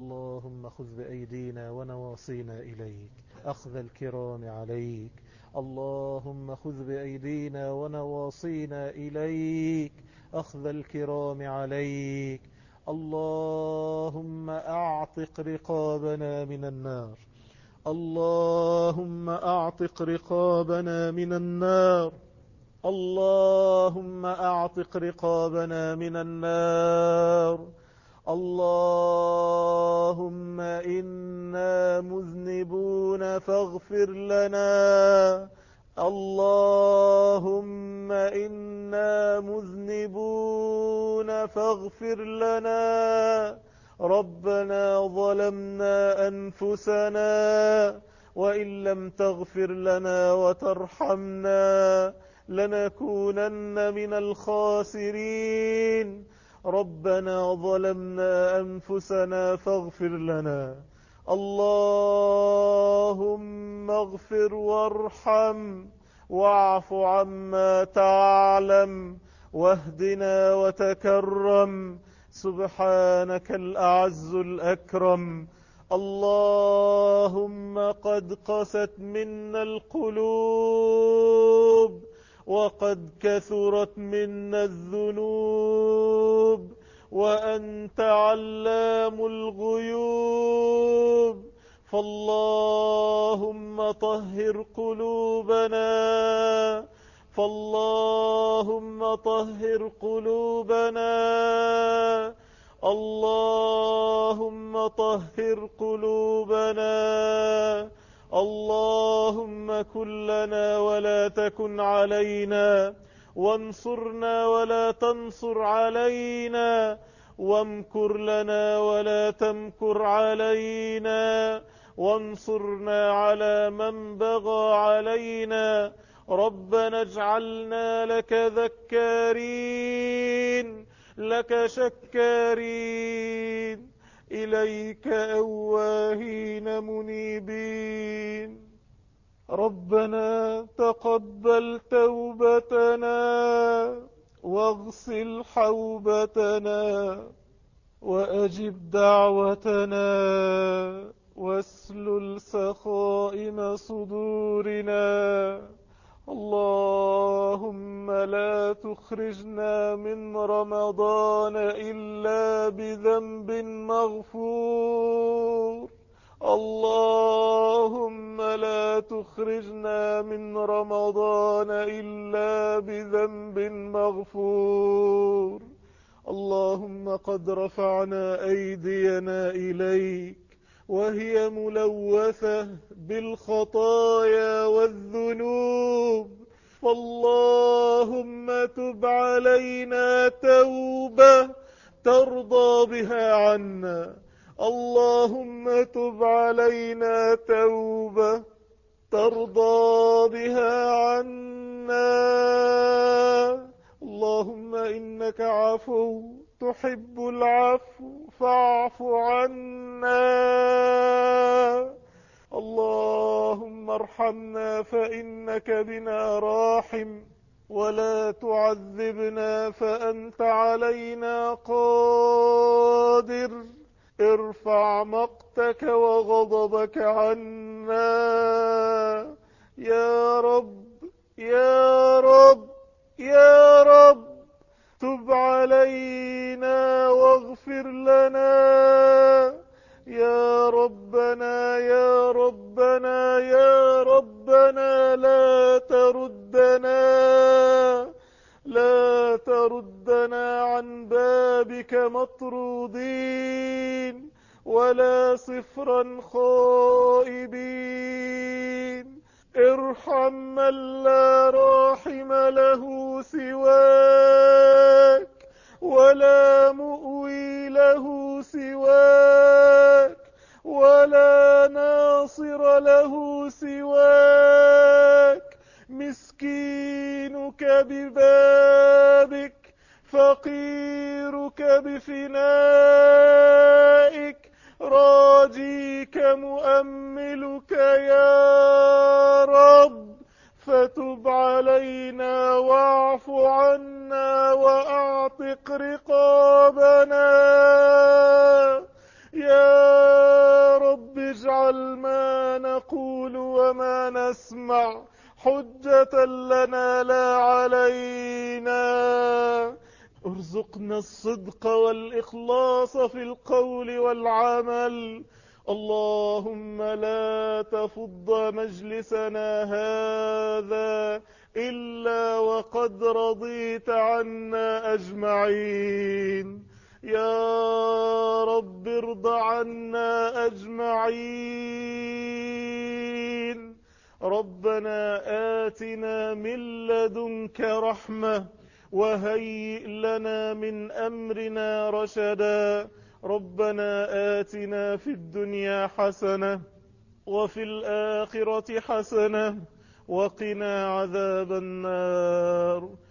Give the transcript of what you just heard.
اللهم خذ بأيدينا ونواصينا إليك أخذ الكرام عليك. اللهم خذ بأيدينا ونواصينا إليك أخذ الكرام عليك. اللهم أعتق رقابنا من النار. اللهم أعتق رقابنا من النار. اللهم أعتق رقابنا من النار. اللهم إنا مذنبون فاغفر لنا. اللهم إنا مذنبون فاغفر لنا. ربنا ظلمنا أنفسنا وإن لم تغفر لنا وترحمنا لنكونن من الخاسرين. ربنا ظلمنا أنفسنا فاغفر لنا. اللهم اغفر وارحم واعف عما تعلم واهدنا وتكرم. سبحانك الأعز الأكرم. اللهم قد قست منا القلوب وقد كثرت منا الذنوب وأنت علام الغيوب. فاللهم طهر قلوبنا فاللهم طهر قلوبنا. اللهم طهر قلوبنا. اللهم كن لنا ولا تكن علينا وانصرنا ولا تنصر علينا وامكر لنا ولا تمكر علينا وانصرنا على من بغى علينا. ربنا اجعلنا لك ذكارين لك شكارين. إليك أواهين منيبين. ربنا تقبل توبتنا واغسل حوبتنا وأجب دعوتنا واسلل سخائم صدورنا. اللهم لا تخرجنا من رمضان إلا بذنب مغفور. اللهم لا تخرجنا من رمضان إلا بذنب مغفور. اللهم قد رفعنا أيدينا إليك وهي ملوثة بالخطايا والذنوب. فاللهم تب علينا توبة ترضى بها عنا. اللهم تب علينا توبة ترضى بها عنا. اللهم إنك عفو تحب العفو فاعف عنا. اللهم ارحمنا فإنك بنا راحم. ولا تعذبنا فأنت علينا قادر. ارفع مقتك وغضبك عنا. يا رب يا رب يا رب تب علينا واغفر لنا. يا ربنا يا ربنا يا ربنا لا تردنا عن بابك مطرودين ولا صفرا خائبين. ارحم من لا راحم له سواك ولا مؤوي له سواك ولا ناصر له سواك مسكينك ببابك فقيرك بفنائك راجيك مؤملك يا رب فتب علينا واعف عنا وأعتق رقابنا. يا واجعل ما نقول وما نسمع حجة لنا لا علينا. ارزقنا الصدق والإخلاص في القول والعمل. اللهم لا تفض مجلسنا هذا إلا وقد رضيت عنا أجمعين. يا رب ارض عنا أجمعين. ربنا آتنا من لدنك رحمة وهيئ لنا من أمرنا رشدا. ربنا آتنا في الدنيا حسنة وفي الآخرة حسنة وقنا عذاب النار.